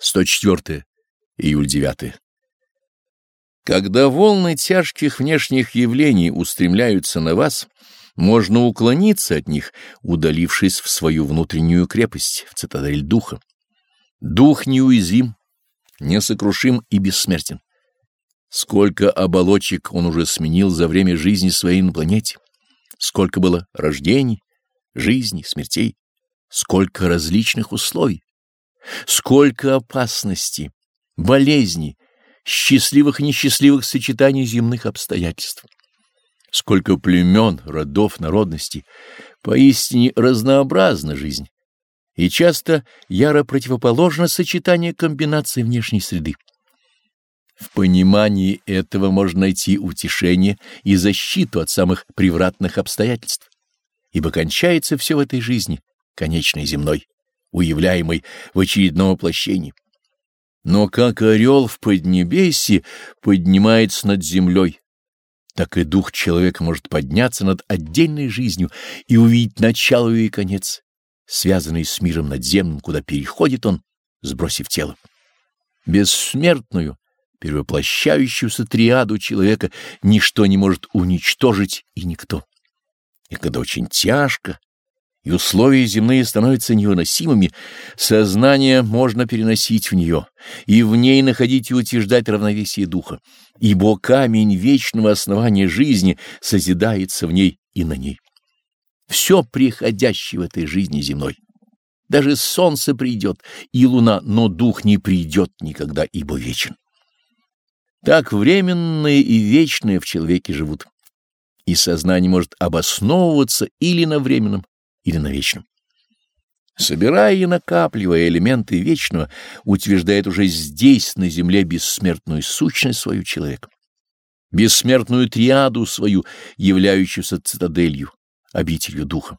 104. Июль 9. Когда волны тяжких внешних явлений устремляются на вас, можно уклониться от них, удалившись в свою внутреннюю крепость, в цитадель духа. Дух неуязвим, несокрушим и бессмертен. Сколько оболочек он уже сменил за время жизни своей на планете, сколько было рождений, жизней, смертей, сколько различных условий. Сколько опасностей, болезней, счастливых и несчастливых сочетаний земных обстоятельств. Сколько племен, родов, народностей. Поистине разнообразна жизнь. И часто яро противоположно сочетание комбинаций внешней среды. В понимании этого можно найти утешение и защиту от самых превратных обстоятельств, ибо кончается все в этой жизни, конечной земной уявляемый в очередном воплощении. Но как орел в поднебесье поднимается над землей, так и дух человека может подняться над отдельной жизнью и увидеть начало и конец, связанный с миром надземным, куда переходит он, сбросив тело. Бессмертную, перевоплощающуюся триаду человека ничто не может уничтожить и никто. И когда очень тяжко, и условия земные становятся невыносимыми, сознание можно переносить в нее, и в ней находить и утверждать равновесие духа, ибо камень вечного основания жизни созидается в ней и на ней. Все приходящее в этой жизни земной. Даже солнце придет, и луна, но дух не придет никогда, ибо вечен. Так временные и вечные в человеке живут, и сознание может обосновываться или на временном, или на вечном. Собирая и накапливая элементы вечного, утверждает уже здесь, на земле, бессмертную сущность свою человека, бессмертную триаду свою, являющуюся цитаделью, обителью духа.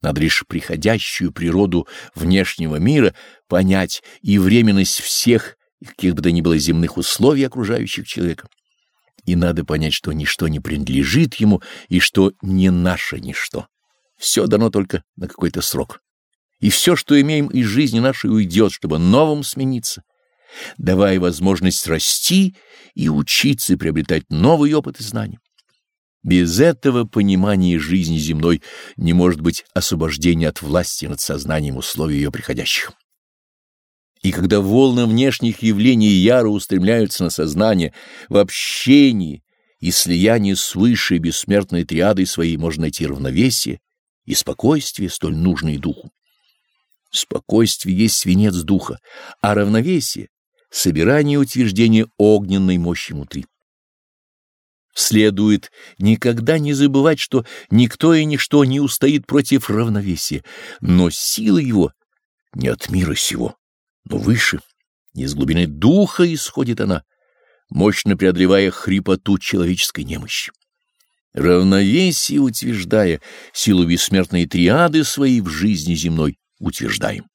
Надо лишь приходящую природу внешнего мира понять и временность всех, каких бы то ни было земных условий, окружающих человека. И надо понять, что ничто не принадлежит ему и что не наше ничто. Все дано только на какой-то срок. И все, что имеем из жизни нашей, уйдет, чтобы новым смениться, давая возможность расти и учиться, и приобретать новый опыт и знания. Без этого понимания жизни земной не может быть освобождения от власти над сознанием условий ее приходящих. И когда волны внешних явлений яро устремляются на сознание в общении и слиянии с высшей бессмертной триадой своей можно найти равновесие, и спокойствие, столь нужное духу. Спокойствие есть свинец духа, а равновесие — собирание и утверждение огненной мощи внутри. Следует никогда не забывать, что никто и ничто не устоит против равновесия, но сила его не от мира сего, но выше, из глубины духа исходит она, мощно преодолевая хрипоту человеческой немощи равновесие утверждая, силу бессмертной триады своей в жизни земной утверждаем.